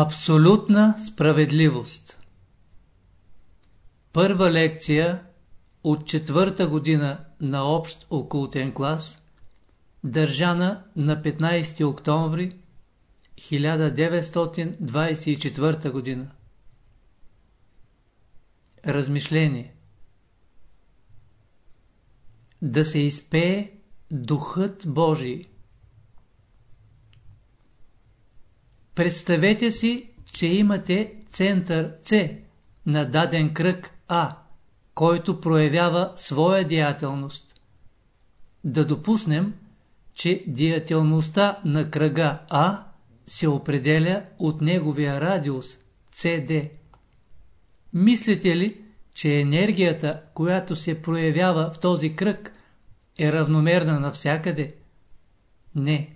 Абсолютна справедливост. Първа лекция от четвърта година на общ окултен клас, държана на 15 октомври 1924 година. Размишление. Да се изпее Духът Божий Представете си, че имате център С на даден кръг А, който проявява своя деятелност. Да допуснем, че деятелността на кръга А се определя от неговия радиус CD. Мислите ли, че енергията, която се проявява в този кръг, е равномерна навсякъде? Не.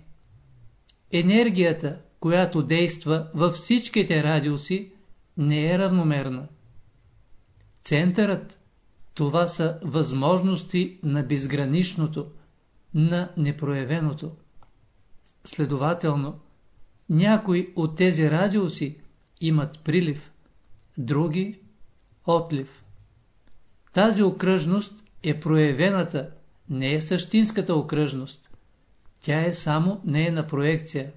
Енергията, която действа във всичките радиуси, не е равномерна. Центърът – това са възможности на безграничното, на непроявеното. Следователно, някои от тези радиуси имат прилив, други – отлив. Тази окръжност е проявената, не е същинската окръжност. Тя е само нейна проекция.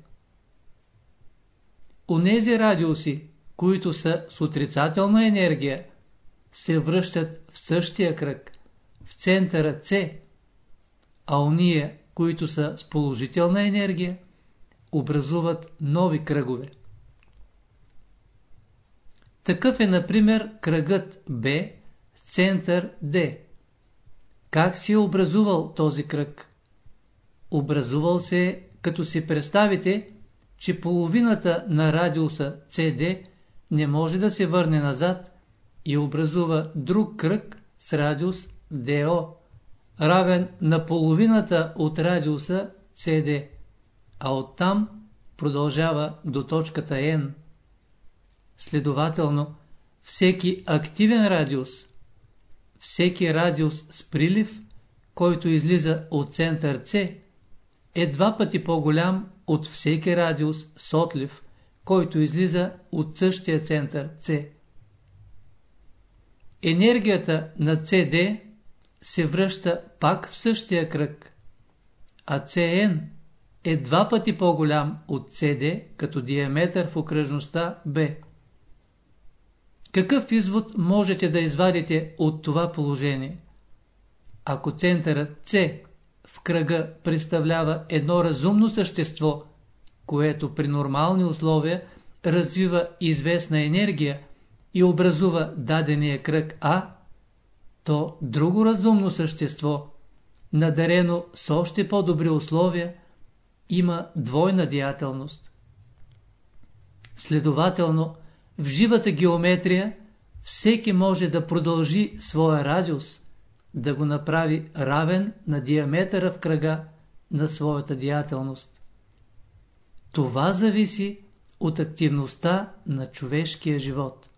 Онези радиуси, които са с отрицателна енергия, се връщат в същия кръг, в центъра С, а ония, които са с положителна енергия, образуват нови кръгове. Такъв е, например, кръгът Б център Д. Как си е образувал този кръг? Образувал се, като си представите, че половината на радиуса CD не може да се върне назад и образува друг кръг с радиус DO, равен на половината от радиуса CD, а оттам продължава до точката N. Следователно, всеки активен радиус, всеки радиус с прилив, който излиза от център C, е два пъти по-голям от всеки радиус с отлив, който излиза от същия център С. Енергията на CD се връща пак в същия кръг, а CN е два пъти по-голям от CD като диаметър в окръжността B. Какъв извод можете да извадите от това положение? Ако центърът C в кръга представлява едно разумно същество, което при нормални условия развива известна енергия и образува дадения кръг А, то друго разумно същество, надарено с още по-добри условия, има двойна деятелност. Следователно, в живата геометрия всеки може да продължи своя радиус – да го направи равен на диаметъра в кръга на своята деятелност. Това зависи от активността на човешкия живот.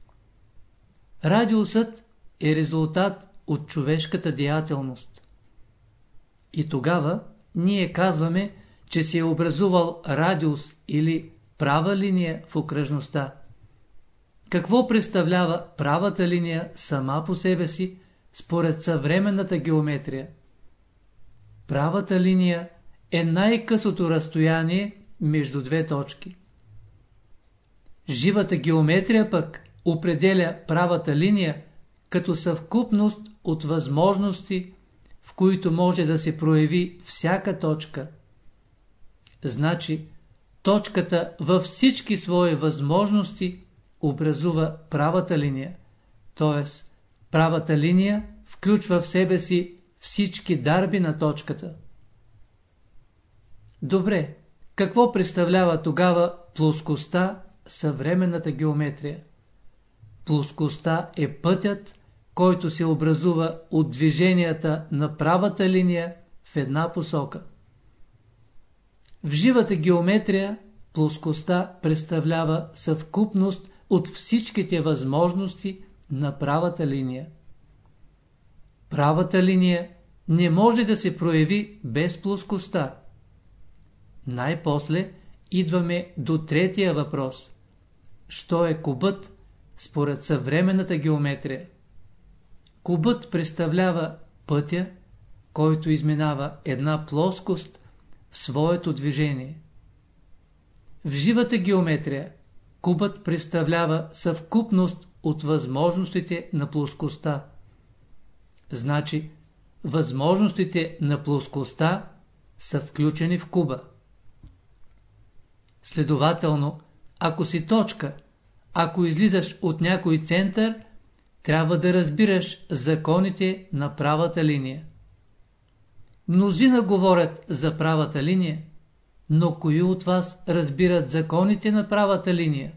Радиусът е резултат от човешката деятелност. И тогава ние казваме, че се е образувал радиус или права линия в окръжността. Какво представлява правата линия сама по себе си, според съвременната геометрия. Правата линия е най-късото разстояние между две точки. Живата геометрия пък определя правата линия като съвкупност от възможности, в които може да се прояви всяка точка. Значи, точката във всички свои възможности образува правата линия, т.е. Правата линия включва в себе си всички дарби на точката. Добре, какво представлява тогава плоскостта, съвременната геометрия? Плоскостта е пътят, който се образува от движенията на правата линия в една посока. В живата геометрия плоскостта представлява съвкупност от всичките възможности, на правата линия. Правата линия не може да се прояви без плоскостта. Най-после идваме до третия въпрос. що е кубът според съвременната геометрия. Кубът представлява пътя, който изминава една плоскост в своето движение. В живата геометрия кубът представлява съвкупност от възможностите на плоскостта. Значи, възможностите на плоскостта са включени в куба. Следователно, ако си точка, ако излизаш от някой център, трябва да разбираш законите на правата линия. Мнозина говорят за правата линия, но кои от вас разбират законите на правата линия?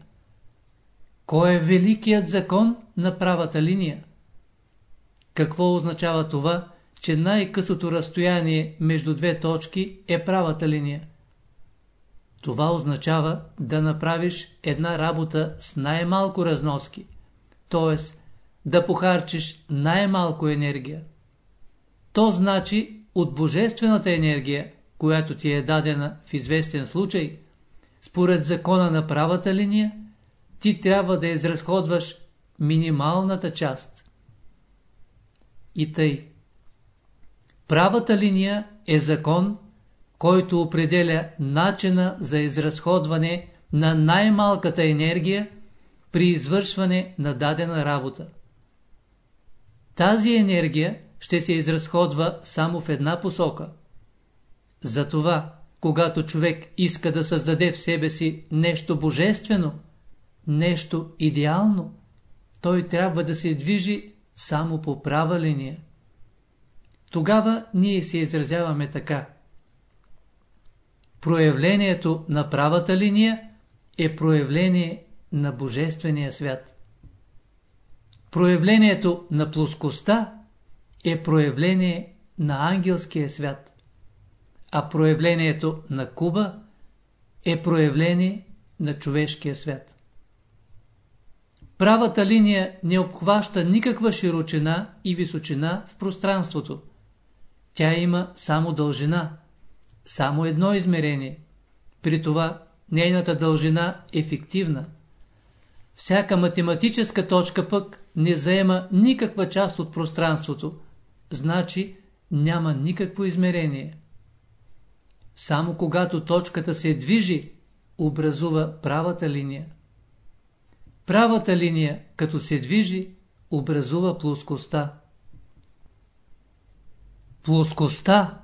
Кой е великият закон на правата линия? Какво означава това, че най-късото разстояние между две точки е правата линия? Това означава да направиш една работа с най-малко разноски, т.е. да похарчиш най-малко енергия. То значи от божествената енергия, която ти е дадена в известен случай, според закона на правата линия, ти трябва да изразходваш минималната част. И тъй. Правата линия е закон, който определя начина за изразходване на най-малката енергия при извършване на дадена работа. Тази енергия ще се изразходва само в една посока. Затова, когато човек иска да създаде в себе си нещо божествено, нещо идеално, той трябва да се движи само по права линия. Тогава ние се изразяваме така. Проявлението на правата линия е проявление на Божествения свят. Проявлението на плоскостта е проявление на ангелския свят, а проявлението на Куба е проявление на човешкия свят. Правата линия не обхваща никаква широчина и височина в пространството. Тя има само дължина, само едно измерение. При това нейната дължина е фиктивна. Всяка математическа точка пък не заема никаква част от пространството, значи няма никакво измерение. Само когато точката се движи, образува правата линия. Правата линия, като се движи, образува плоскостта. Плоскостта,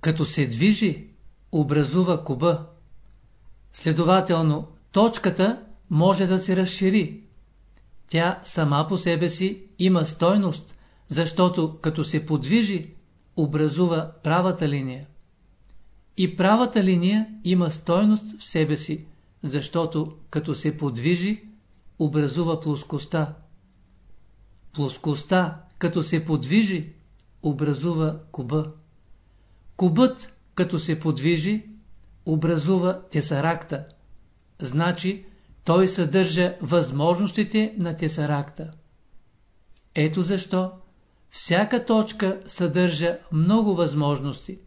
като се движи, образува куба. Следователно, точката може да се разшири. Тя сама по себе си има стойност, защото като се подвижи, образува правата линия. И правата линия има стойност в себе си, защото като се подвижи, образува плоскостта. Плоскостта, като се подвижи, образува куба. Кубът, като се подвижи, образува тесаракта. Значи, той съдържа възможностите на тесаракта. Ето защо всяка точка съдържа много възможности.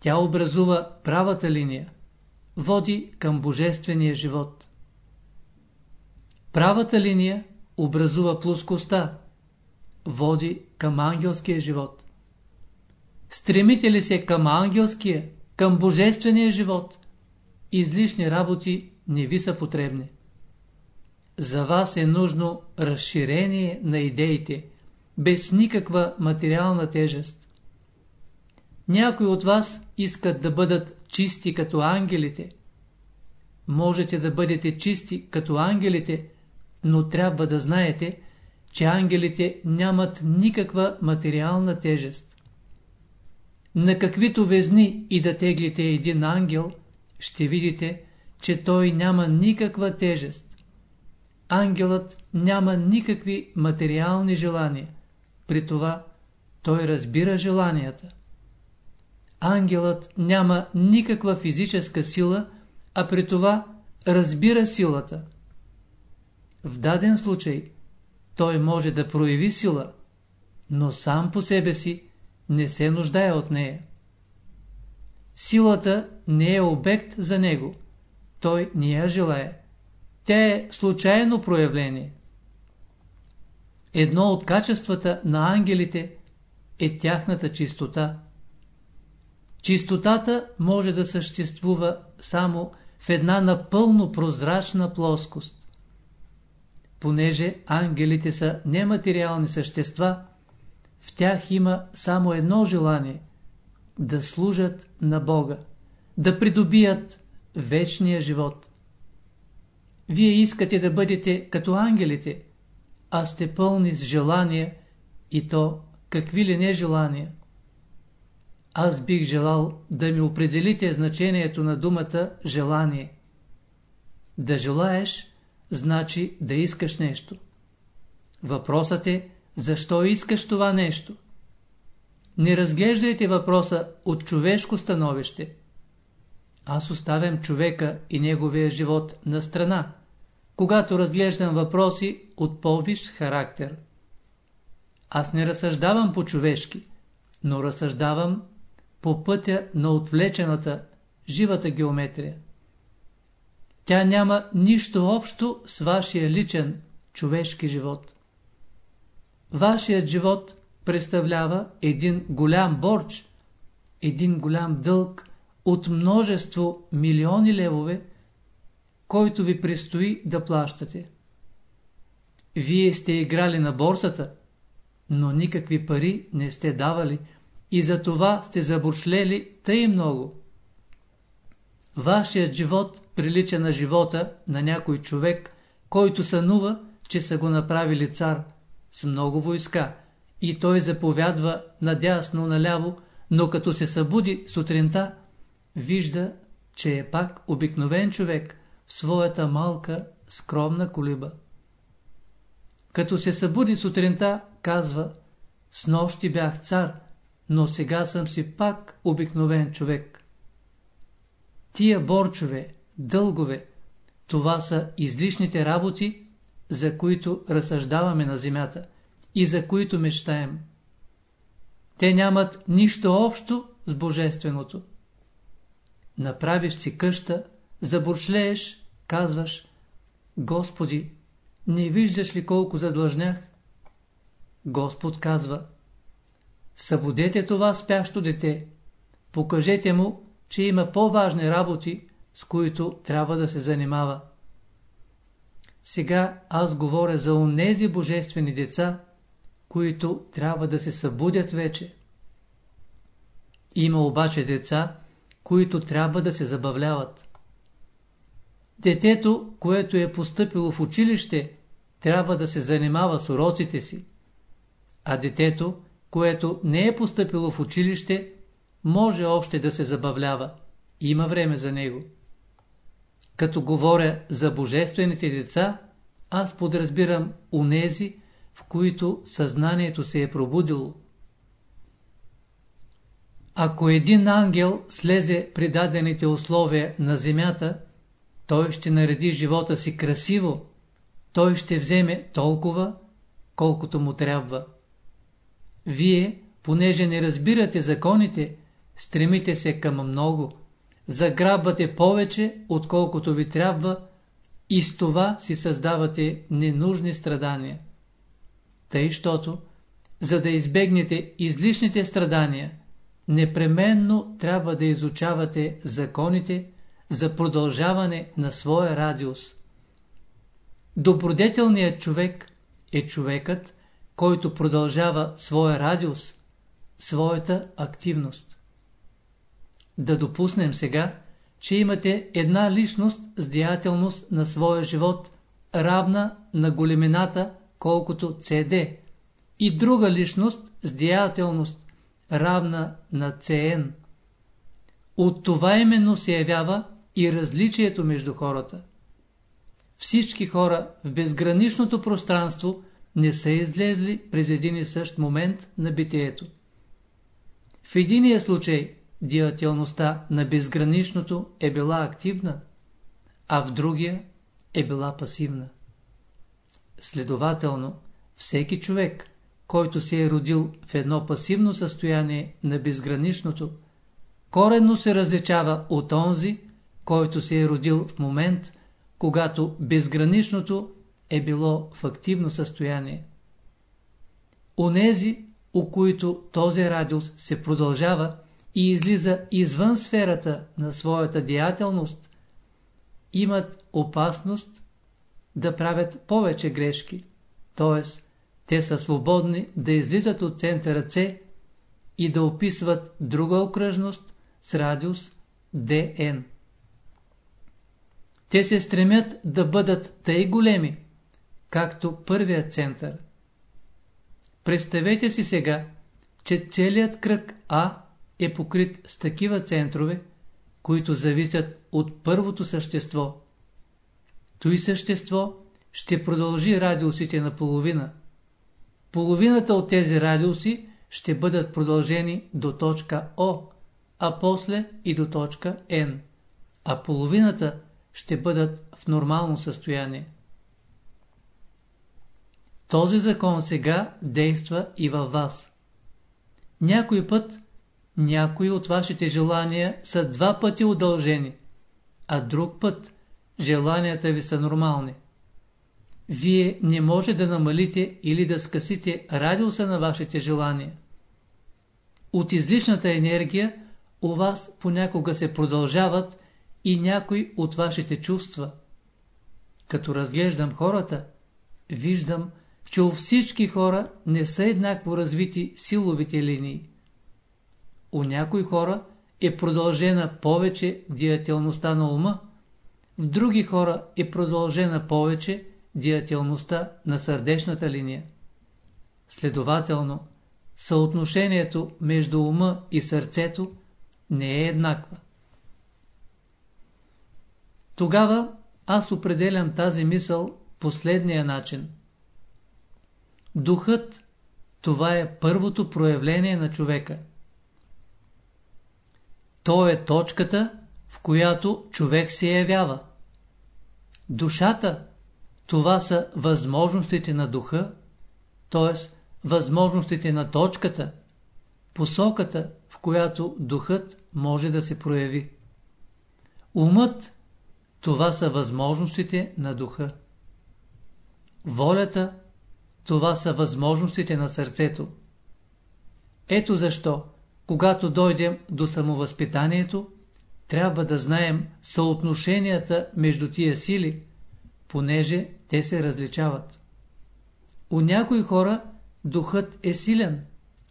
Тя образува правата линия, води към божествения живот. Правата линия образува плоскостта, води към ангелския живот. Стремите ли се към ангелския, към божествения живот, излишни работи не ви са потребни. За вас е нужно разширение на идеите, без никаква материална тежест. Някои от вас искат да бъдат чисти като ангелите. Можете да бъдете чисти като ангелите, но трябва да знаете, че ангелите нямат никаква материална тежест. На каквито везни и да теглите един ангел, ще видите, че той няма никаква тежест. Ангелът няма никакви материални желания. При това той разбира желанията. Ангелът няма никаква физическа сила, а при това разбира силата. В даден случай той може да прояви сила, но сам по себе си не се нуждае от нея. Силата не е обект за него, той не я желая. Тя е случайно проявление. Едно от качествата на ангелите е тяхната чистота. Чистотата може да съществува само в една напълно прозрачна плоскост. Понеже ангелите са нематериални същества, в тях има само едно желание – да служат на Бога, да придобият вечния живот. Вие искате да бъдете като ангелите, а сте пълни с желания и то какви ли не желания. Аз бих желал да ми определите значението на думата желание. Да желаеш, значи да искаш нещо. Въпросът е, защо искаш това нещо? Не разглеждайте въпроса от човешко становище. Аз оставям човека и неговия живот на страна, когато разглеждам въпроси от по-висш характер. Аз не разсъждавам по-човешки, но разсъждавам по пътя на отвлечената, живата геометрия. Тя няма нищо общо с вашия личен, човешки живот. Вашият живот представлява един голям борч, един голям дълг от множество милиони левове, който ви предстои да плащате. Вие сте играли на борсата, но никакви пари не сте давали и за това сте заборчлели тъй много. Вашият живот прилича на живота на някой човек, който сънува, че са го направили цар с много войска и той заповядва надясно наляво, но като се събуди сутринта, вижда, че е пак обикновен човек в своята малка, скромна колиба. Като се събуди сутринта, казва, с нощи бях цар, но сега съм си пак обикновен човек. Тия борчове, дългове, това са излишните работи, за които разсъждаваме на земята и за които мечтаем. Те нямат нищо общо с Божественото. Направиш си къща, заборшлееш, казваш, Господи, не виждаш ли колко задлъжнях? Господ казва, събудете това спящо дете, покажете му, че има по-важни работи, с които трябва да се занимава. Сега аз говоря за онези божествени деца, които трябва да се събудят вече. Има обаче деца, които трябва да се забавляват. Детето, което е поступило в училище, трябва да се занимава с уроците си, а детето, което не е поступило в училище, може още да се забавлява. Има време за него. Като говоря за божествените деца, аз подразбирам унези, в които съзнанието се е пробудило. Ако един ангел слезе при дадените условия на земята, той ще нареди живота си красиво, той ще вземе толкова, колкото му трябва. Вие, понеже не разбирате законите, стремите се към много, заграбвате повече, отколкото ви трябва и с това си създавате ненужни страдания. Тъй, щото, за да избегнете излишните страдания, непременно трябва да изучавате законите за продължаване на своя радиус. Добродетелният човек е човекът, който продължава своя радиус, своята активност. Да допуснем сега, че имате една личност с деятелност на своя живот, равна на големината, колкото CD, и друга личност с деятелност, равна на CN. От това именно се явява и различието между хората. Всички хора в безграничното пространство не са излезли през един и същ момент на битието. В единия случай деятелността на безграничното е била активна, а в другия е била пасивна. Следователно, всеки човек, който се е родил в едно пасивно състояние на безграничното, коренно се различава от онзи, който се е родил в момент, когато безграничното е било в активно състояние. Онези, у които този радиус се продължава и излиза извън сферата на своята деятелност, имат опасност да правят повече грешки, т.е. те са свободни да излизат от центъра С и да описват друга окръжност с радиус ДН. Те се стремят да бъдат тъй големи, както първият център. Представете си сега, че целият кръг А е покрит с такива центрове, които зависят от първото същество. Той същество ще продължи радиусите на половина. Половината от тези радиуси ще бъдат продължени до точка О, а после и до точка Н, а половината ще бъдат в нормално състояние. Този закон сега действа и във вас. Някой път, някои от вашите желания са два пъти удължени, а друг път желанията ви са нормални. Вие не може да намалите или да скъсите радиуса на вашите желания. От излишната енергия у вас понякога се продължават и някои от вашите чувства. Като разглеждам хората, виждам, че у всички хора не са еднакво развити силовите линии. У някои хора е продължена повече диятелността на ума, в други хора е продължена повече диятелността на сърдечната линия. Следователно, съотношението между ума и сърцето не е еднаква. Тогава аз определям тази мисъл последния начин. Духът – това е първото проявление на човека. То е точката, в която човек се явява. Душата – това са възможностите на духа, т.е. възможностите на точката, посоката, в която духът може да се прояви. Умът – това са възможностите на духа. Волята – това са възможностите на сърцето. Ето защо, когато дойдем до самовъзпитанието, трябва да знаем съотношенията между тия сили, понеже те се различават. У някои хора духът е силен,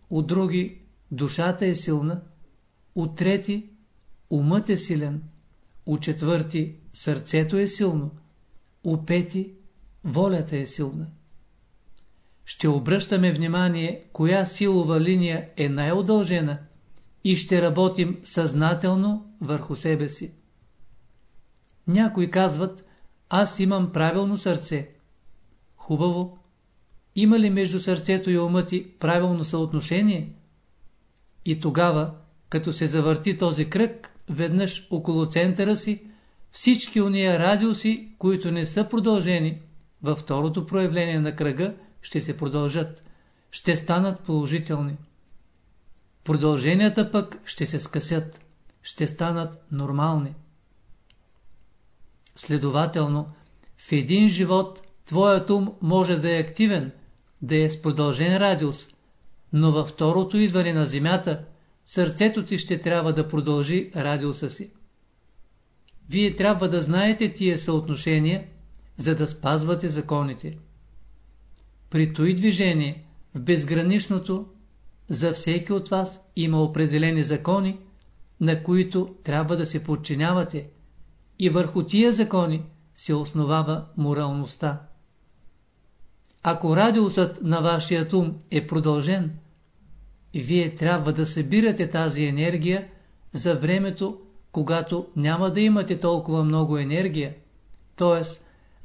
у други душата е силна, у трети умът е силен, у четвърти сърцето е силно, у пети волята е силна. Ще обръщаме внимание, коя силова линия е най-удължена и ще работим съзнателно върху себе си. Някои казват, аз имам правилно сърце. Хубаво. Има ли между сърцето и ума ти правилно съотношение? И тогава, като се завърти този кръг, веднъж около центъра си, всички уния радиуси, които не са продължени, във второто проявление на кръга, ще се продължат, ще станат положителни. Продълженията пък ще се скъсят, ще станат нормални. Следователно, в един живот твоят ум може да е активен, да е с продължен радиус, но във второто идване на Земята, сърцето ти ще трябва да продължи радиуса си. Вие трябва да знаете тия съотношения, за да спазвате законите. При той движение, в безграничното, за всеки от вас има определени закони, на които трябва да се подчинявате, и върху тия закони се основава моралността. Ако радиусът на вашия ум е продължен, вие трябва да събирате тази енергия за времето, когато няма да имате толкова много енергия, т.е.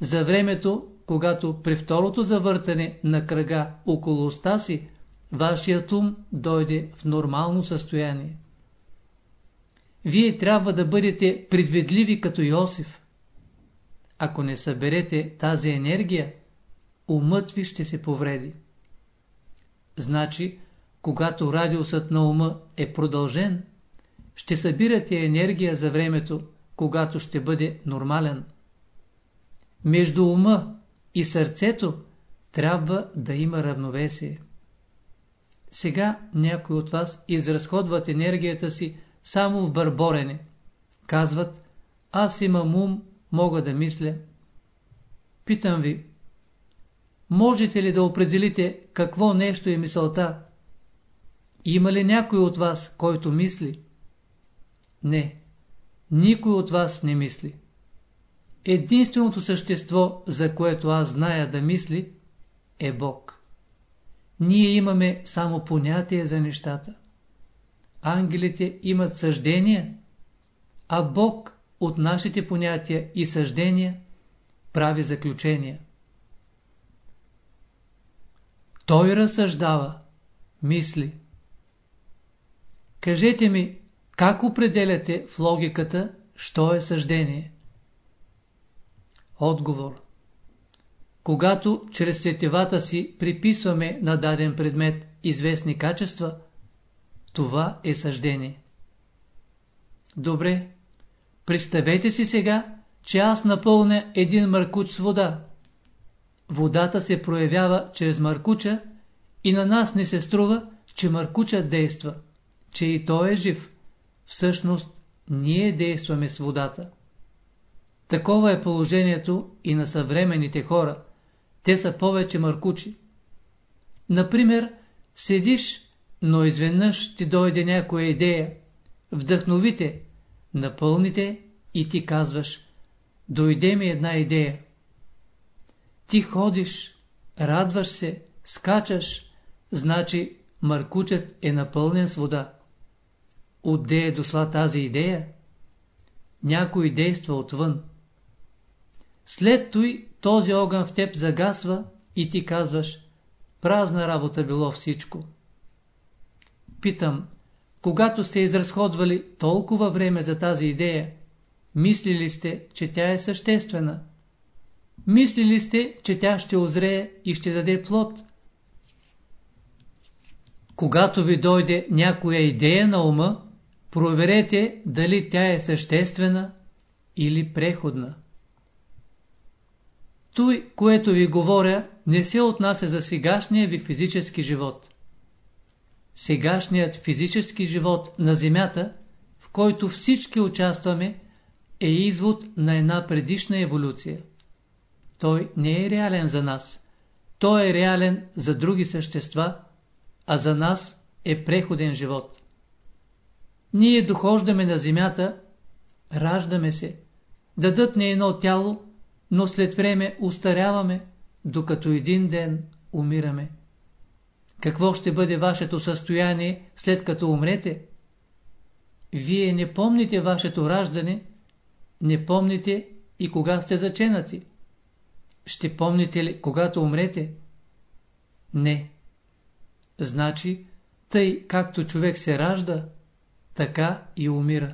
за времето, когато при второто завъртане на кръга около уста си, вашият ум дойде в нормално състояние. Вие трябва да бъдете предвидливи като Йосиф. Ако не съберете тази енергия, умът ви ще се повреди. Значи, когато радиусът на ума е продължен, ще събирате енергия за времето, когато ще бъде нормален. между ума и сърцето трябва да има равновесие. Сега някои от вас изразходват енергията си само в бърборене. Казват, аз имам ум, мога да мисля. Питам ви, можете ли да определите какво нещо е мисълта? Има ли някой от вас, който мисли? Не, никой от вас не мисли. Единственото същество, за което аз зная да мисли, е Бог. Ние имаме само понятие за нещата. Ангелите имат съждения, а Бог от нашите понятия и съждения прави заключения. Той разсъждава, мисли. Кажете ми, как определяте в логиката, що е съждение? Отговор. Когато чрез сетевата си приписваме на даден предмет известни качества, това е съждение. Добре, представете си сега, че аз напълня един мъркуч с вода. Водата се проявява чрез мъркуча и на нас не се струва, че мъркуча действа, че и той е жив. Всъщност, ние действаме с водата. Такова е положението и на съвременните хора. Те са повече мъркучи. Например, седиш, но изведнъж ти дойде някоя идея. Вдъхновите, напълните и ти казваш Дойде ми една идея. Ти ходиш, радваш се, скачаш, значи мъркучът е напълнен с вода. Отде е дошла тази идея? Някой действа отвън. След той този огън в теб загасва и ти казваш, празна работа било всичко. Питам, когато сте изразходвали толкова време за тази идея, мислили сте, че тя е съществена? Мислили сте, че тя ще озрее и ще даде плод? Когато ви дойде някоя идея на ума, проверете дали тя е съществена или преходна. Той, което ви говоря, не се отнася за сегашния ви физически живот. Сегашният физически живот на Земята, в който всички участваме, е извод на една предишна еволюция. Той не е реален за нас. Той е реален за други същества, а за нас е преходен живот. Ние дохождаме на земята, раждаме се, дадат ни едно тяло, но след време устаряваме, докато един ден умираме. Какво ще бъде вашето състояние след като умрете? Вие не помните вашето раждане, не помните и кога сте заченати. Ще помните ли, когато умрете? Не. Значи, тъй както човек се ражда, така и умира.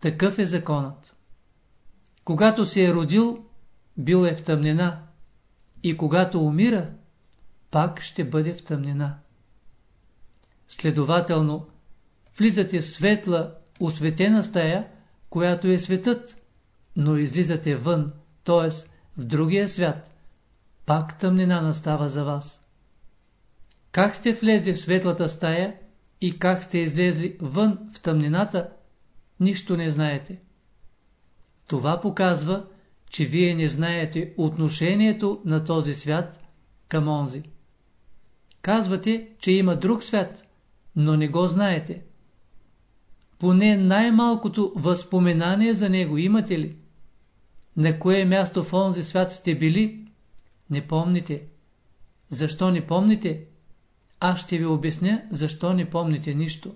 Такъв е законът. Когато се е родил, бил е в тъмнина и когато умира, пак ще бъде в тъмнина. Следователно, влизате в светла, осветена стая, която е светът, но излизате вън, т.е. в другия свят, пак тъмнина настава за вас. Как сте влезли в светлата стая и как сте излезли вън в тъмнината, нищо не знаете. Това показва, че вие не знаете отношението на този свят към онзи. Казвате, че има друг свят, но не го знаете. Поне най-малкото възпоменание за него имате ли? На кое място в онзи свят сте били? Не помните. Защо не помните? Аз ще ви обясня, защо не помните нищо.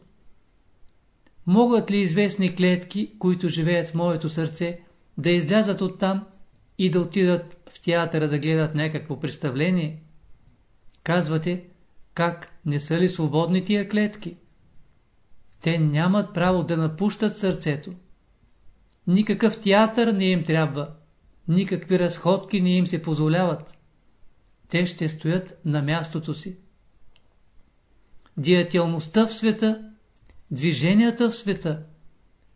Могат ли известни клетки, които живеят в моето сърце, да излязат оттам и да отидат в театъра да гледат някакво представление? Казвате, как не са ли свободни тия клетки? Те нямат право да напущат сърцето. Никакъв театър не им трябва, никакви разходки не им се позволяват. Те ще стоят на мястото си. Диятелността в света, движенията в света,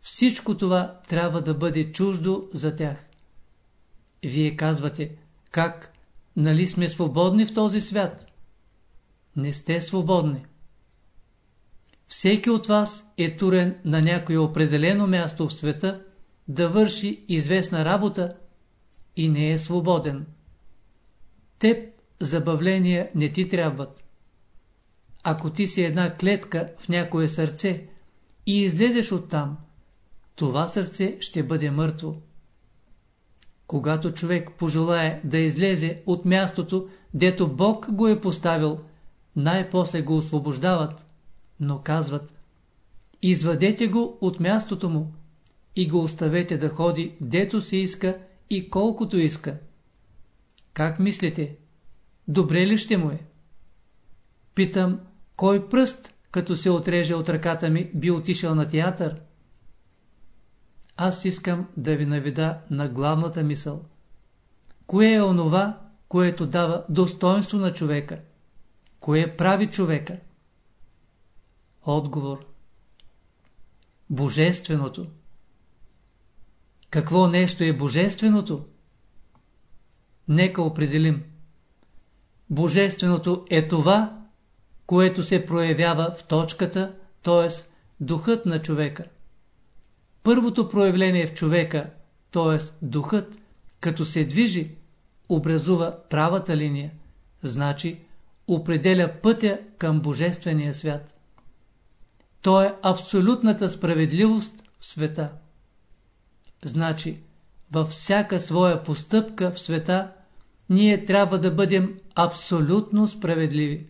всичко това трябва да бъде чуждо за тях. Вие казвате, как, нали сме свободни в този свят? Не сте свободни. Всеки от вас е турен на някое определено място в света да върши известна работа и не е свободен. Теб забавления не ти трябват. Ако ти си една клетка в някое сърце и излезеш оттам, това сърце ще бъде мъртво. Когато човек пожелае да излезе от мястото, дето Бог го е поставил, най-после го освобождават, но казват Извадете го от мястото му и го оставете да ходи дето се иска и колкото иска. Как мислите? Добре ли ще му е? Питам, кой пръст, като се отреже от ръката ми, би отишъл на театър? Аз искам да ви наведа на главната мисъл. Кое е онова, което дава достоинство на човека? Кое прави човека? Отговор. Божественото. Какво нещо е божественото? Нека определим. Божественото е това, което се проявява в точката, т.е. духът на човека. Първото проявление в човека, т.е. духът, като се движи, образува правата линия, значи определя пътя към Божествения свят. То е абсолютната справедливост в света. Значи, във всяка своя постъпка в света, ние трябва да бъдем абсолютно справедливи.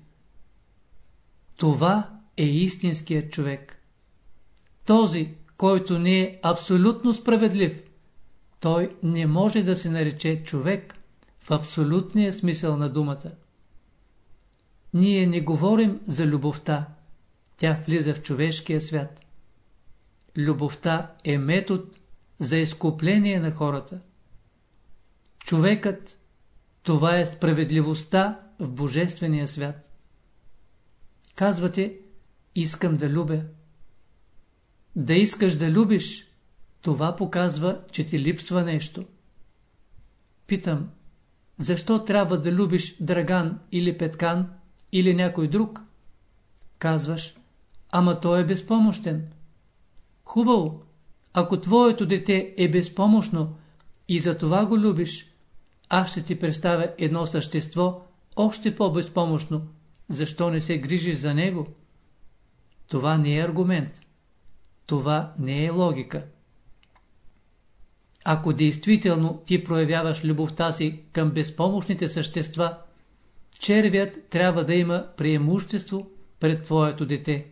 Това е истинският човек. Този, който не е абсолютно справедлив, той не може да се нарече човек в абсолютния смисъл на думата. Ние не говорим за любовта, тя влиза в човешкия свят. Любовта е метод за изкупление на хората. Човекът, това е справедливостта в Божествения свят. Казвате, искам да любя. Да искаш да любиш, това показва, че ти липсва нещо. Питам, защо трябва да любиш Драган или Петкан или някой друг? Казваш, ама той е безпомощен. Хубаво, ако твоето дете е безпомощно и за това го любиш, аз ще ти представя едно същество още по-безпомощно. Защо не се грижиш за него? Това не е аргумент. Това не е логика. Ако действително ти проявяваш любовта си към безпомощните същества, червят трябва да има преимущество пред твоето дете.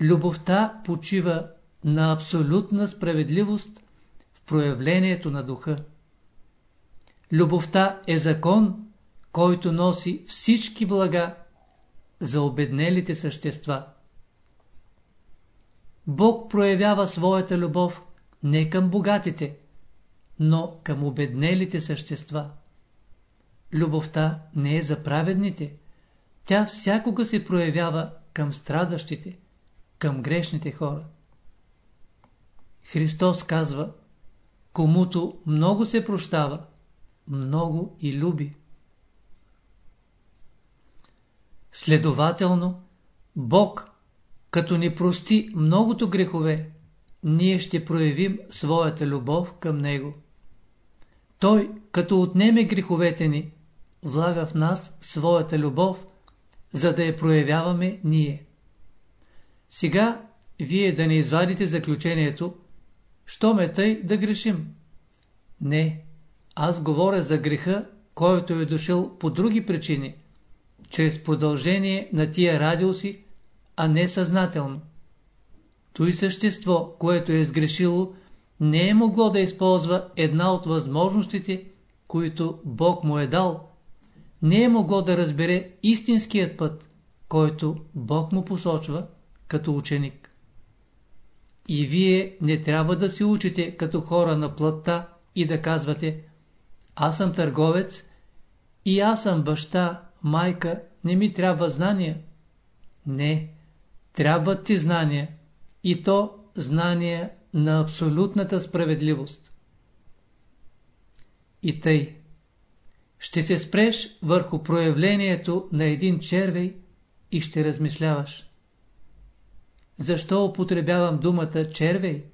Любовта почива на абсолютна справедливост в проявлението на духа. Любовта е закон, който носи всички блага за обеднелите същества. Бог проявява своята любов не към богатите, но към обеднелите същества. Любовта не е за праведните, тя всякога се проявява към страдащите, към грешните хора. Христос казва, комуто много се прощава, много и люби. Следователно, Бог, като ни прости многото грехове, ние ще проявим своята любов към Него. Той, като отнеме греховете ни, влага в нас своята любов, за да я проявяваме ние. Сега вие да не извадите заключението, що ме тъй да грешим. Не, аз говоря за греха, който е дошъл по други причини, чрез продължение на тия радиуси, а не съзнателно. Той същество, което е сгрешило, не е могло да използва една от възможностите, които Бог му е дал, не е могло да разбере истинският път, който Бог му посочва като ученик. И вие не трябва да се учите като хора на плътта и да казвате аз съм търговец и аз съм баща, майка, не ми трябва знания. Не, трябват ти знания и то знания на абсолютната справедливост. И тъй. Ще се спреш върху проявлението на един червей и ще размишляваш. Защо употребявам думата червей?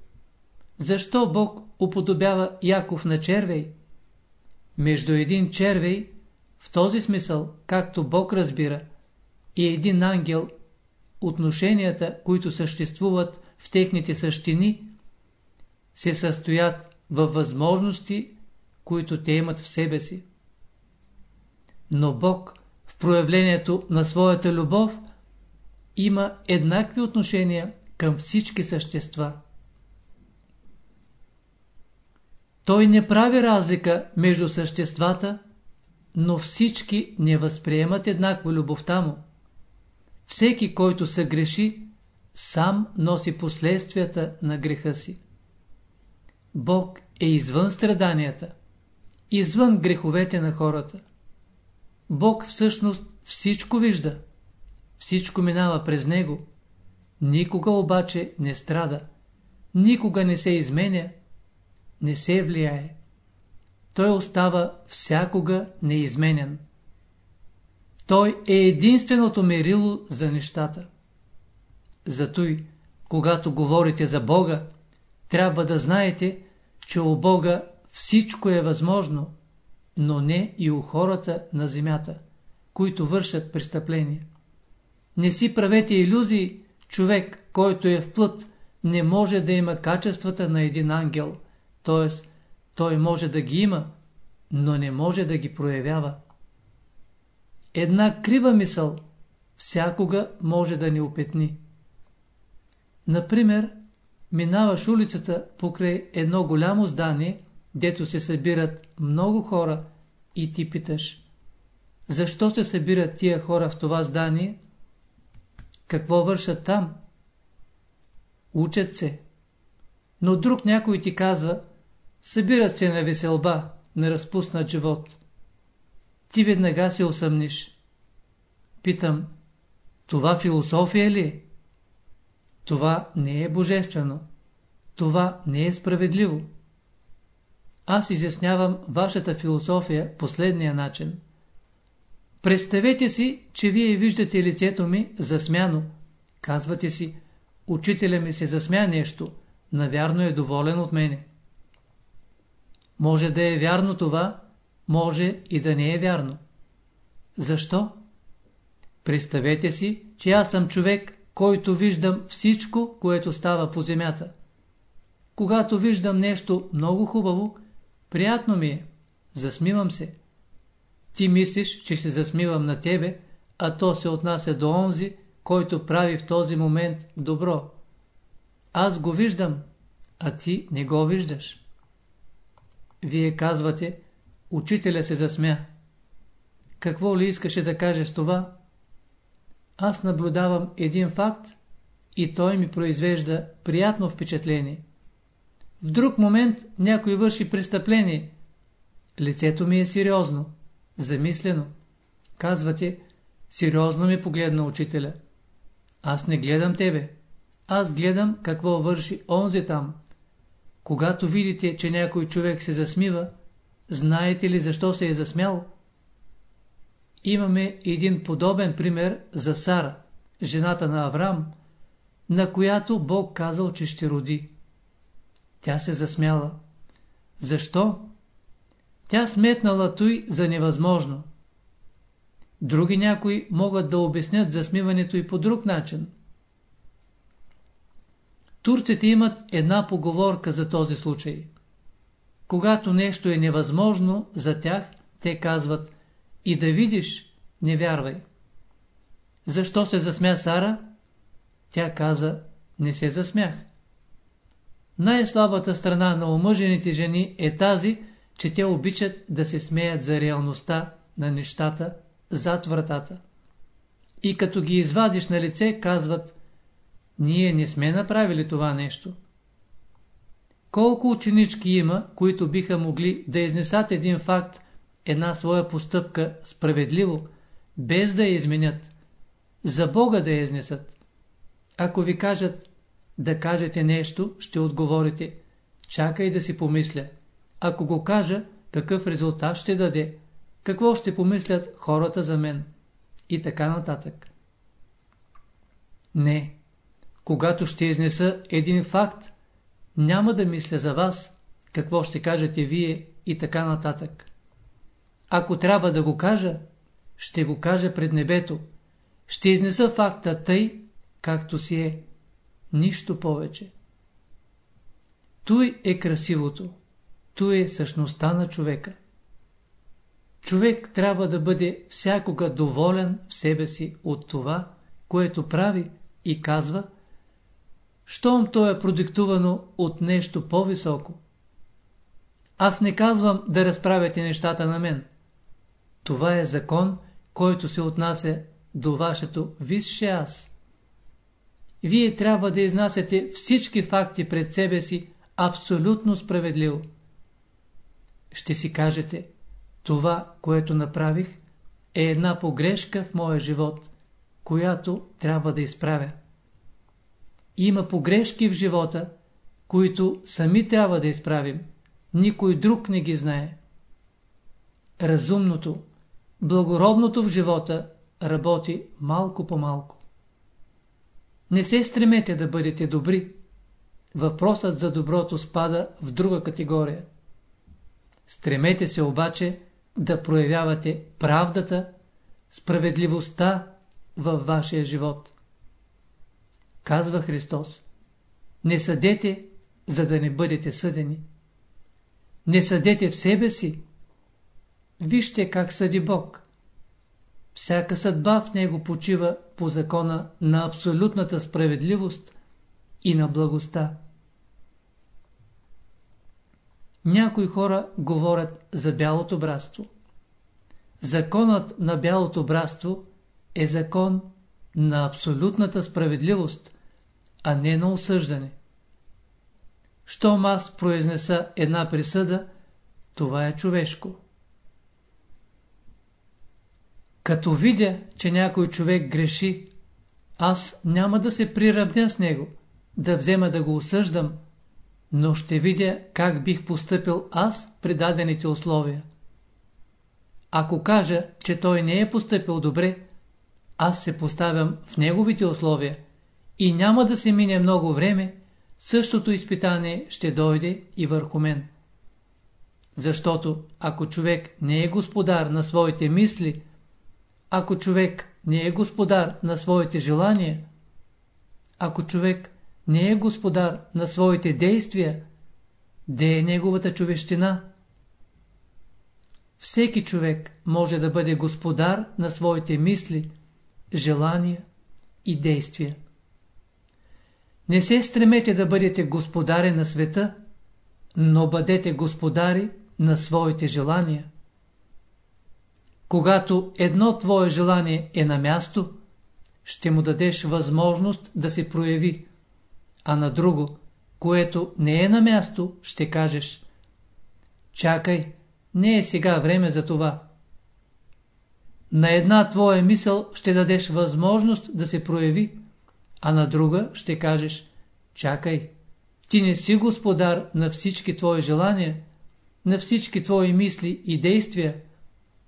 Защо Бог уподобява Яков на червей? Между един червей, в този смисъл, както Бог разбира, и един ангел, отношенията, които съществуват в техните същини, се състоят във възможности, които те имат в себе си. Но Бог в проявлението на своята любов има еднакви отношения към всички същества. Той не прави разлика между съществата, но всички не възприемат еднакво любовта му. Всеки, който се греши, сам носи последствията на греха си. Бог е извън страданията, извън греховете на хората. Бог всъщност всичко вижда, всичко минава през Него, никога обаче не страда, никога не се изменя, не се влияе. Той остава всякога неизменен. Той е единственото мерило за нещата. Затой, когато говорите за Бога, трябва да знаете, че у Бога всичко е възможно, но не и у хората на земята, които вършат престъпления. Не си правете иллюзии, човек, който е в плът, не може да има качествата на един ангел, т.е. той може да ги има, но не може да ги проявява. Една крива мисъл всякога може да ни опетни. Например, минаваш улицата покрай едно голямо здание, дето се събират много хора и ти питаш, защо се събират тия хора в това здание? Какво вършат там? Учат се. Но друг някой ти казва, събират се на веселба, на разпуснат живот. Ти веднага се усъмниш. Питам, това философия ли? Това не е божествено. Това не е справедливо. Аз изяснявам вашата философия последния начин. Представете си, че вие виждате лицето ми засмяно. Казвате си, учителя ми се засмя нещо, навярно е доволен от мене. Може да е вярно това, може и да не е вярно. Защо? Представете си, че аз съм човек, който виждам всичко, което става по земята. Когато виждам нещо много хубаво, приятно ми е, засмивам се. Ти мислиш, че се засмивам на тебе, а то се отнася до онзи, който прави в този момент добро. Аз го виждам, а ти не го виждаш. Вие казвате, учителя се засмя. Какво ли искаше да каже с това? Аз наблюдавам един факт и той ми произвежда приятно впечатление. В друг момент някой върши престъпление. Лицето ми е сериозно, замислено. Казвате, сериозно ми погледна учителя. Аз не гледам тебе. Аз гледам какво върши онзи там. Когато видите, че някой човек се засмива, знаете ли защо се е засмял? Имаме един подобен пример за Сара, жената на Авраам, на която Бог казал, че ще роди. Тя се засмяла. Защо? Тя сметнала той за невъзможно. Други някои могат да обяснят засмиването и по друг начин. Турците имат една поговорка за този случай. Когато нещо е невъзможно за тях, те казват и да видиш, не вярвай. Защо се засмя Сара? Тя каза, не се засмях. Най-слабата страна на омъжените жени е тази, че те обичат да се смеят за реалността на нещата зад вратата. И като ги извадиш на лице, казват, ние не сме направили това нещо. Колко ученички има, които биха могли да изнесат един факт, една своя постъпка справедливо, без да я изменят, за Бога да я изнесат. Ако ви кажат да кажете нещо, ще отговорите, чакай да си помисля. Ако го кажа, какъв резултат ще даде, какво ще помислят хората за мен и така нататък. Не, когато ще изнеса един факт, няма да мисля за вас, какво ще кажете вие и така нататък. Ако трябва да го кажа, ще го кажа пред небето, ще изнеса факта тъй, както си е, нищо повече. Той е красивото, той е същността на човека. Човек трябва да бъде всякога доволен в себе си от това, което прави и казва, щом то е продиктувано от нещо по-високо. Аз не казвам да разправяте нещата на мен. Това е закон, който се отнася до вашето висше аз. Вие трябва да изнасяте всички факти пред себе си абсолютно справедливо. Ще си кажете, това, което направих, е една погрешка в моя живот, която трябва да изправя. Има погрешки в живота, които сами трябва да изправим. Никой друг не ги знае. Разумното, благородното в живота работи малко по малко. Не се стремете да бъдете добри. Въпросът за доброто спада в друга категория. Стремете се обаче да проявявате правдата, справедливостта във вашия живот. Казва Христос, не съдете, за да не бъдете съдени. Не съдете в себе си. Вижте как съди Бог. Всяка съдба в него почива по закона на абсолютната справедливост и на благостта. Някои хора говорят за бялото братство. Законът на бялото братство е закон на абсолютната справедливост, а не на осъждане. Щом аз произнеса една присъда, това е човешко. Като видя, че някой човек греши, аз няма да се приравня с него, да взема да го осъждам, но ще видя как бих поступил аз при дадените условия. Ако кажа, че той не е поступил добре, аз се поставям в неговите условия и няма да се мине много време, същото изпитание ще дойде и върху мен. Защото ако човек не е господар на своите мисли, ако човек не е господар на своите желания, ако човек не е господар на своите действия, де е неговата човещина? Всеки човек може да бъде господар на своите мисли, желания и действия. Не се стремете да бъдете господари на света, но бъдете господари на своите желания. Когато едно твое желание е на място, ще му дадеш възможност да се прояви, а на друго, което не е на място, ще кажеш Чакай, не е сега време за това. На една твоя мисъл ще дадеш възможност да се прояви, а на друга ще кажеш Чакай, ти не си господар на всички твои желания, на всички твои мисли и действия,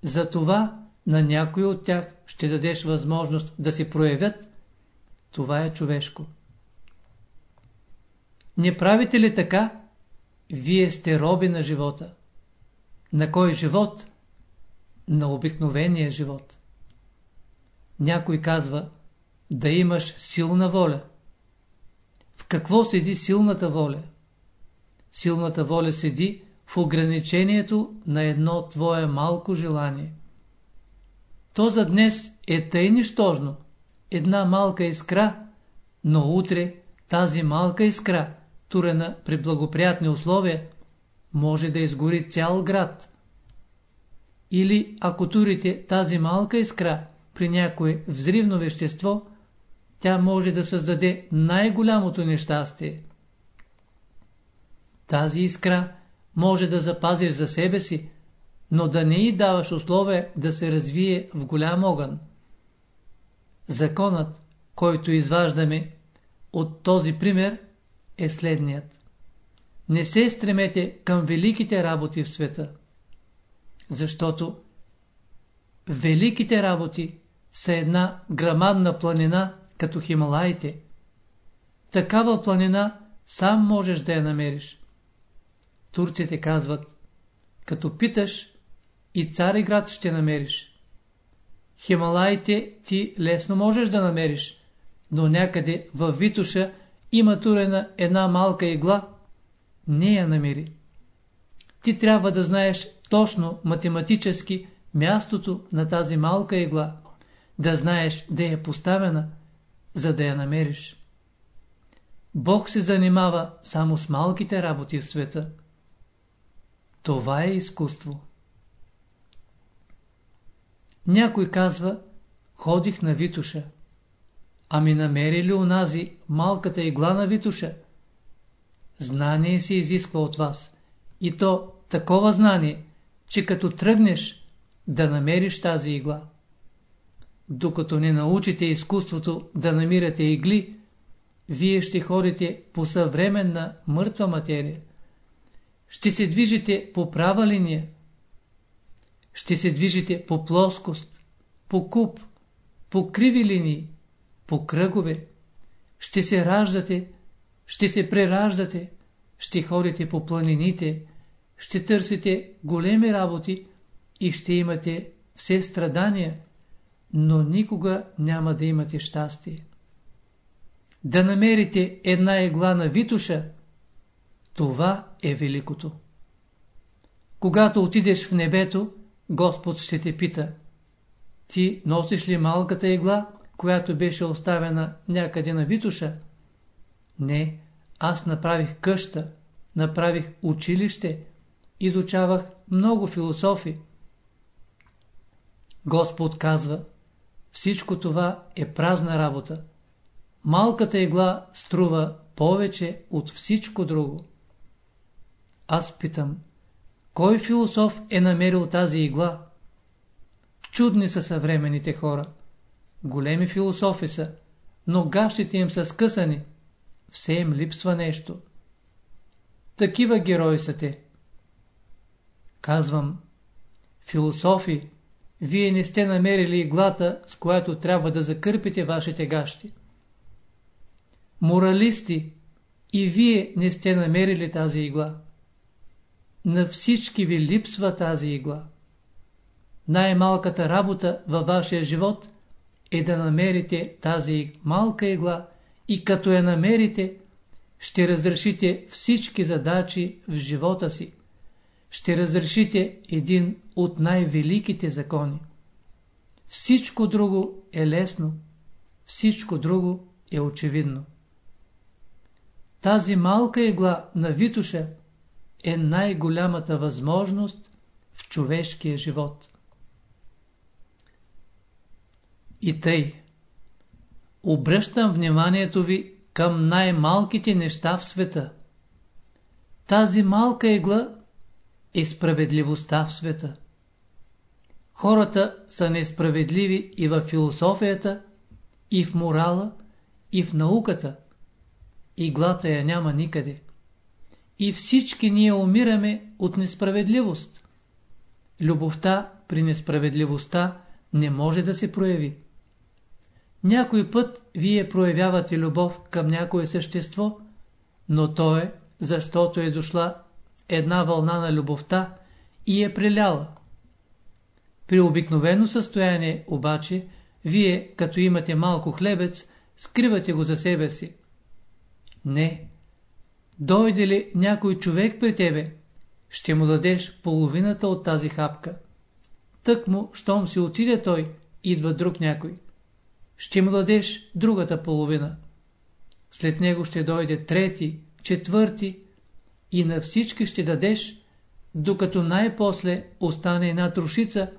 затова на някой от тях ще дадеш възможност да се проявят. Това е човешко. Не правите ли така? Вие сте роби на живота. На кой живот? На обикновения живот. Някой казва да имаш силна воля. В какво седи силната воля? Силната воля седи в ограничението на едно твое малко желание. То за днес е тъй нищожно, една малка искра, но утре тази малка искра турена при благоприятни условия, може да изгори цял град. Или ако турите тази малка искра при някое взривно вещество, тя може да създаде най-голямото нещастие. Тази искра може да запазиш за себе си, но да не й даваш условие да се развие в голям огън. Законът, който изваждаме от този пример, е следният. Не се стремете към великите работи в света. Защото великите работи са една грамадна планина, като Хималаите. Такава планина сам можеш да я намериш. Турците казват, като питаш, и Цариград ще намериш. Хималаите ти лесно можеш да намериш, но някъде във Витуша има турена една малка игла, не я намери. Ти трябва да знаеш точно математически мястото на тази малка игла, да знаеш да е поставена, за да я намериш. Бог се занимава само с малките работи в света. Това е изкуство. Някой казва, ходих на Витуша. Ами намери ли унази малката игла на Витуша? Знание се изисква от вас. И то такова знание, че като тръгнеш да намериш тази игла. Докато не научите изкуството да намирате игли, вие ще ходите по съвременна мъртва материя. Ще се движите по права линия. Ще се движите по плоскост, по куб, по криви линии, по кръгове. Ще се раждате, ще се прераждате, ще ходите по планините, ще търсите големи работи и ще имате все страдания, но никога няма да имате щастие. Да намерите една игла на Витуша, това е великото. Когато отидеш в небето, Господ ще те пита, ти носиш ли малката игла, която беше оставена някъде на Витуша? Не, аз направих къща, направих училище, изучавах много философи. Господ казва, всичко това е празна работа. Малката игла струва повече от всичко друго. Аз питам, кой философ е намерил тази игла? Чудни са съвременните хора. Големи философи са, но гащите им са скъсани. Все им липсва нещо. Такива герои са те. Казвам, философи, вие не сте намерили иглата, с която трябва да закърпите вашите гащи. Моралисти, и вие не сте намерили тази игла. На всички ви липсва тази игла. Най-малката работа във вашия живот е да намерите тази малка игла и като я намерите, ще разрешите всички задачи в живота си. Ще разрешите един от най-великите закони. Всичко друго е лесно, всичко друго е очевидно. Тази малка игла на Витуша е най-голямата възможност в човешкия живот. И тъй, обръщам вниманието ви към най-малките неща в света. Тази малка игла е справедливостта в света. Хората са несправедливи и в философията, и в морала, и в науката. Иглата я няма никъде. И всички ние умираме от несправедливост. Любовта при несправедливостта не може да се прояви. Някой път вие проявявате любов към някое същество, но то е, защото е дошла една вълна на любовта и е преляла. При обикновено състояние, обаче, вие, като имате малко хлебец, скривате го за себе си. Не. Дойде ли някой човек при тебе, ще му дадеш половината от тази хапка. Тък му, щом си отиде той, идва друг някой. Ще му дадеш другата половина. След него ще дойде трети, четвърти и на всички ще дадеш, докато най-после остане една трошица,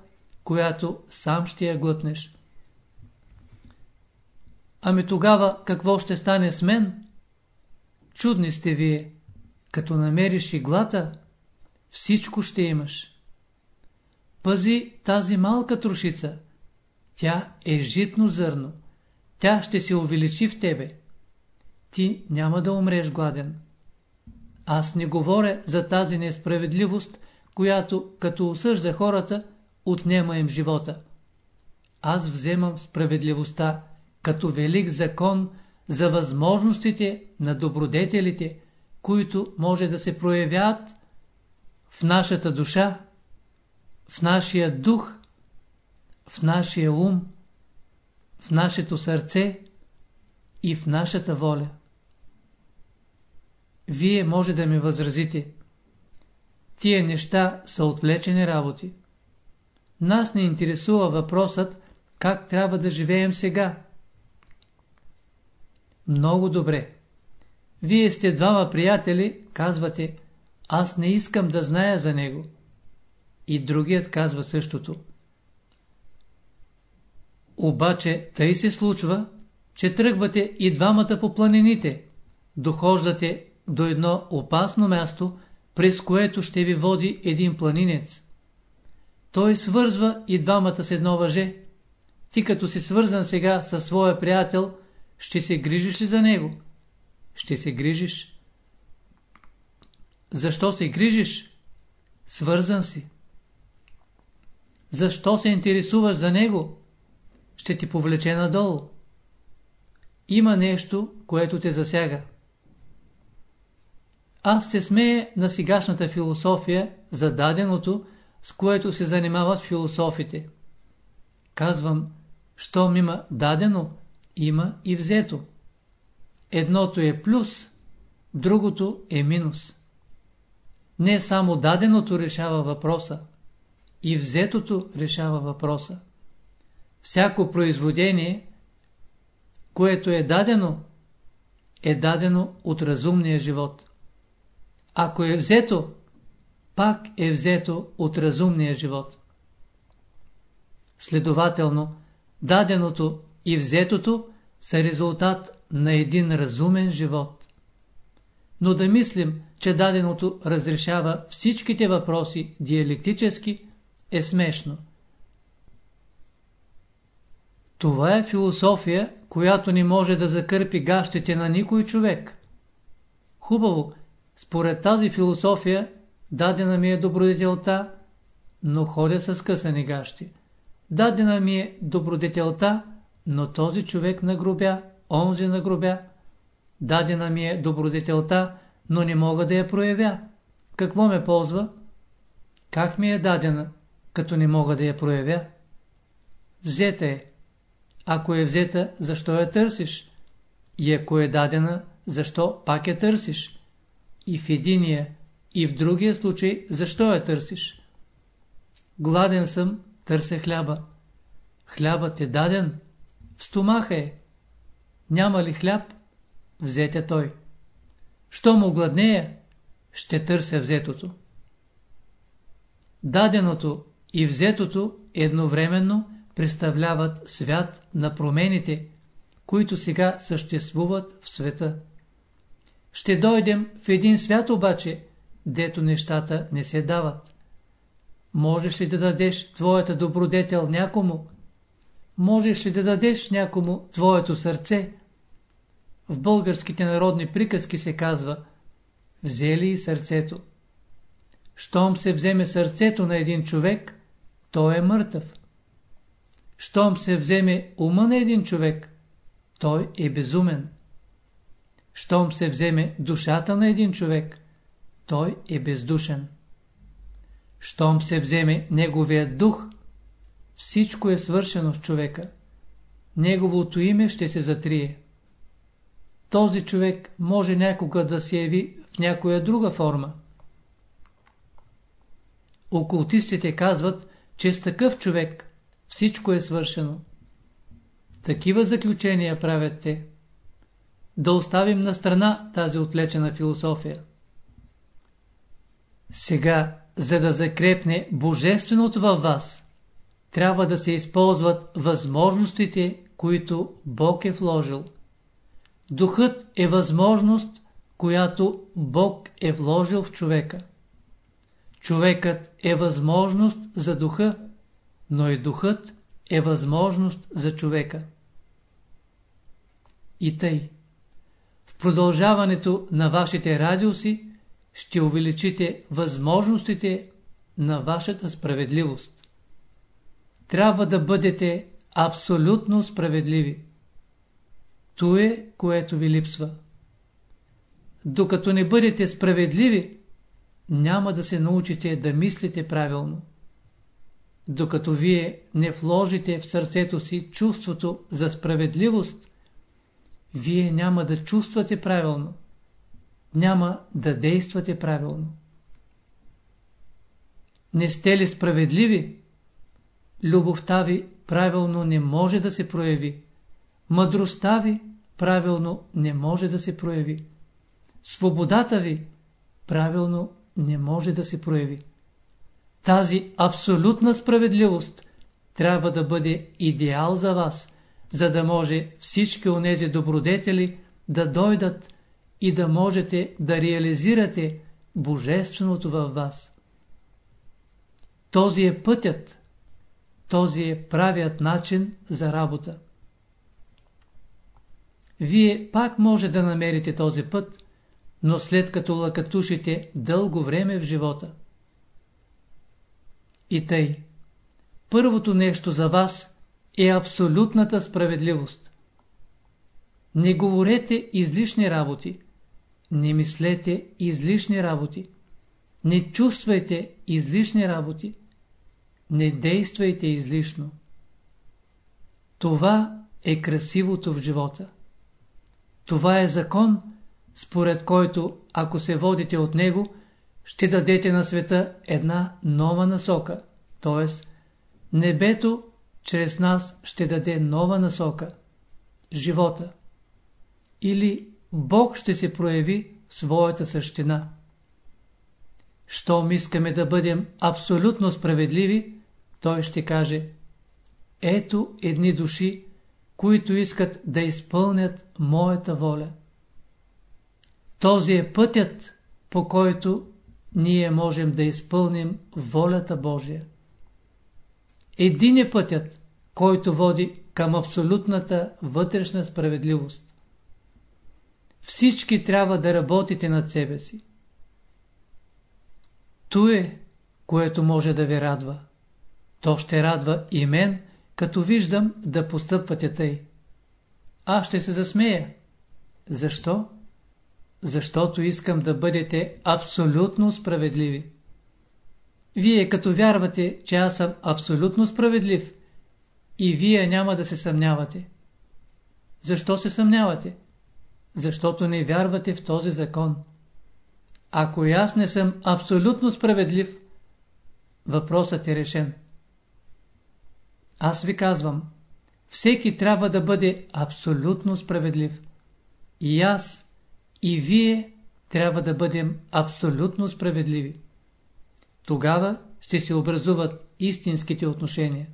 която сам ще я глътнеш. Ами тогава какво ще стане с мен? Чудни сте вие. Като намериш иглата, всичко ще имаш. Пази тази малка трошица. Тя е житно зърно. Тя ще се увеличи в тебе. Ти няма да умреш гладен. Аз не говоря за тази несправедливост, която, като осъжда хората, отнема им живота. Аз вземам справедливостта като велик закон за възможностите на добродетелите, които може да се проявят в нашата душа, в нашия дух, в нашия ум, в нашето сърце и в нашата воля. Вие може да ми възразите. Тие неща са отвлечени работи. Нас не интересува въпросът как трябва да живеем сега. Много добре. Вие сте двама приятели, казвате, аз не искам да зная за него. И другият казва същото. Обаче тъй се случва, че тръгвате и двамата по планините, дохождате до едно опасно място, през което ще ви води един планинец. Той свързва и двамата с едно въже. Ти като си свързан сега със своя приятел, ще се грижиш ли за него? Ще се грижиш. Защо се грижиш? Свързан си. Защо се интересуваш за него? Ще ти повлече надолу. Има нещо, което те засяга. Аз се смея на сегашната философия за даденото, с което се занимават философите. Казвам, щом има дадено, има и взето. Едното е плюс, другото е минус. Не само даденото решава въпроса, и взетото решава въпроса. Всяко производение, което е дадено, е дадено от разумния живот. Ако е взето, пак е взето от разумния живот. Следователно, даденото и взетото са резултат на един разумен живот. Но да мислим, че даденото разрешава всичките въпроси диалектически, е смешно. Това е философия, която не може да закърпи гащите на никой човек. Хубаво, според тази философия, дадена ми е добродетелта, но ходя с късани гащи. Дадена ми е добродетелта, но този човек нагробя, онзи нагробя. Дадена ми е добродетелта, но не мога да я проявя. Какво ме ползва? Как ми е дадена, като не мога да я проявя? Взета е. Ако е взета, защо я търсиш? И ако е дадена, защо пак я търсиш? И в единия, и в другия случай, защо я търсиш? Гладен съм, търся хляба. Хлябът е даден, в стомаха е. Няма ли хляб? Взете той. Що му гладнея? Ще търся взетото. Даденото и взетото едновременно представляват свят на промените, които сега съществуват в света. Ще дойдем в един свят обаче, дето нещата не се дават. Можеш ли да дадеш твоята добродетел някому? Можеш ли да дадеш някому твоето сърце? В българските народни приказки се казва Взели и сърцето. Щом се вземе сърцето на един човек, той е мъртъв. Щом се вземе ума на един човек, той е безумен. Щом се вземе душата на един човек, той е бездушен. Щом се вземе неговият дух, всичко е свършено с човека. Неговото име ще се затрие. Този човек може някога да се яви в някоя друга форма. Окултистите казват, че с такъв човек всичко е свършено. Такива заключения правят те. Да оставим на страна тази отвлечена философия. Сега, за да закрепне божественото във вас, трябва да се използват възможностите, които Бог е вложил. Духът е възможност, която Бог е вложил в човека. Човекът е възможност за духа, но и духът е възможност за човека. И тъй. Продължаването на вашите радиуси ще увеличите възможностите на вашата справедливост. Трябва да бъдете абсолютно справедливи. То е, което ви липсва. Докато не бъдете справедливи, няма да се научите да мислите правилно. Докато вие не вложите в сърцето си чувството за справедливост, вие няма да чувствате правилно. Няма да действате правилно. Не сте ли справедливи? Любовта ви правилно не може да се прояви. Мъдростта ви правилно не може да се прояви. Свободата ви правилно не може да се прояви. Тази абсолютна справедливост трябва да бъде идеал за вас, за да може всички онези добродетели да дойдат и да можете да реализирате Божественото във вас. Този е пътят, този е правият начин за работа. Вие пак може да намерите този път, но след като лъкатушите дълго време в живота. И тъй, първото нещо за вас е абсолютната справедливост. Не говорете излишни работи, не мислете излишни работи, не чувствайте излишни работи, не действайте излишно. Това е красивото в живота. Това е закон, според който, ако се водите от него, ще дадете на света една нова насока, т.е. небето чрез нас ще даде нова насока – живота. Или Бог ще се прояви в своята същина. Щом искаме да бъдем абсолютно справедливи, той ще каже Ето едни души, които искат да изпълнят моята воля. Този е пътят, по който ние можем да изпълним волята Божия. Един е пътят, който води към абсолютната вътрешна справедливост. Всички трябва да работите над себе си. То е, което може да ви радва. То ще радва и мен, като виждам да постъпвате тъй. Аз ще се засмея. Защо? Защото искам да бъдете абсолютно справедливи. Вие като вярвате, че аз съм абсолютно справедлив, и вие няма да се съмнявате. Защо се съмнявате? Защото не вярвате в този закон. Ако и аз не съм абсолютно справедлив, въпросът е решен. Аз ви казвам, всеки трябва да бъде абсолютно справедлив. И аз, и вие трябва да бъдем абсолютно справедливи. Тогава ще се образуват истинските отношения.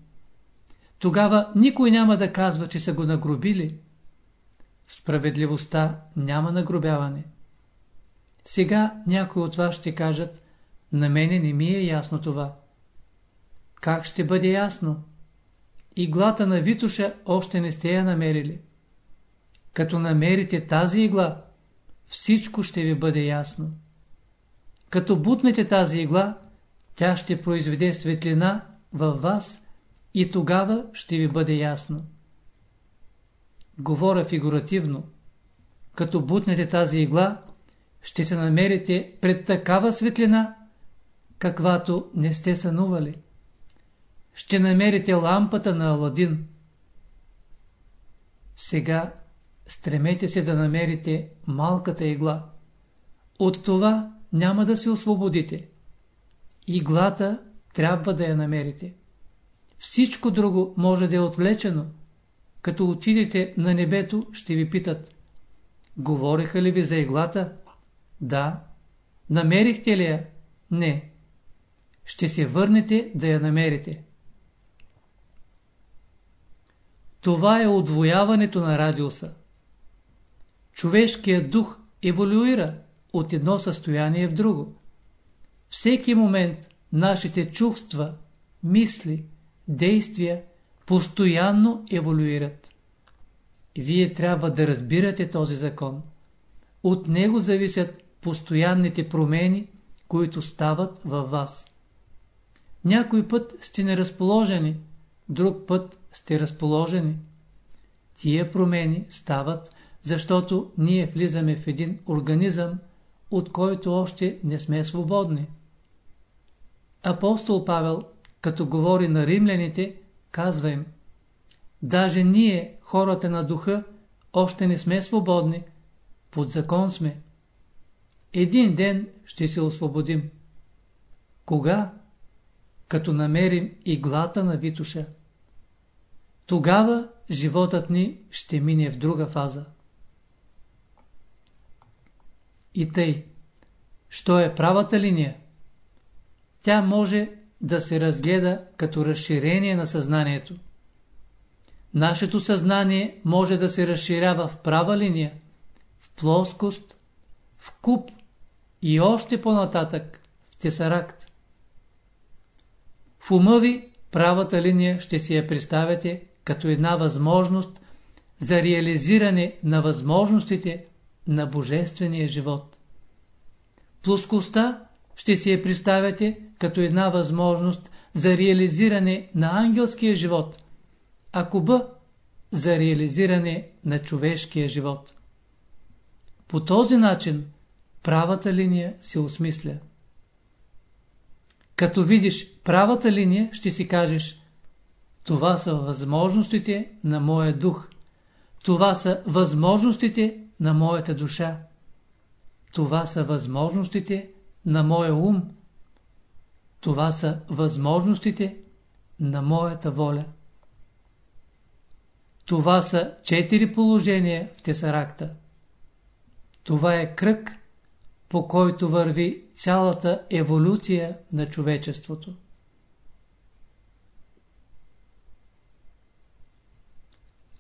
Тогава никой няма да казва, че са го нагробили. В справедливостта няма нагробяване. Сега някои от вас ще кажат, на мене не ми е ясно това. Как ще бъде ясно? Иглата на Витуша още не сте я намерили. Като намерите тази игла, всичко ще ви бъде ясно. Като бутнете тази игла, тя ще произведе светлина във вас и тогава ще ви бъде ясно. Говоря фигуративно. Като бутнете тази игла, ще се намерите пред такава светлина, каквато не сте сънували ще намерите лампата на Аладин. Сега стремете се да намерите малката игла. От това няма да се освободите. Иглата трябва да я намерите. Всичко друго може да е отвлечено. Като отидете на небето, ще ви питат. Говориха ли ви за иглата? Да. Намерихте ли я? Не. Ще се върнете да я намерите. Това е отвояването на радиуса. Човешкият дух еволюира от едно състояние в друго. Всеки момент нашите чувства, мисли, действия постоянно еволюират. Вие трябва да разбирате този закон. От него зависят постоянните промени, които стават във вас. Някой път сте неразположени, друг път сте разположени. Тия промени стават, защото ние влизаме в един организъм, от който още не сме свободни. Апостол Павел, като говори на римляните, казва им Даже ние, хората на духа, още не сме свободни, под закон сме. Един ден ще се освободим. Кога? Като намерим иглата на Витуша. Тогава животът ни ще мине в друга фаза. И тъй, що е правата линия? Тя може да се разгледа като разширение на съзнанието. Нашето съзнание може да се разширява в права линия, в плоскост, в куб и още по-нататък в тесаракт. В ума ви правата линия ще си я представяте като една възможност за реализиране на възможностите на божествения живот. Плоскостта ще си я представяте като една възможност за реализиране на ангелския живот, а куба за реализиране на човешкия живот. По този начин правата линия се осмисля. Като видиш правата линия, ще си кажеш това са възможностите на моя дух. Това са възможностите на моята душа. Това са възможностите на моя ум. Това са възможностите на моята воля. Това са четири положения в Тесаракта. Това е кръг, по който върви цялата еволюция на човечеството.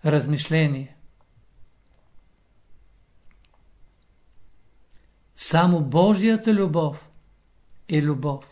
Размишление Само Божията любов е любов.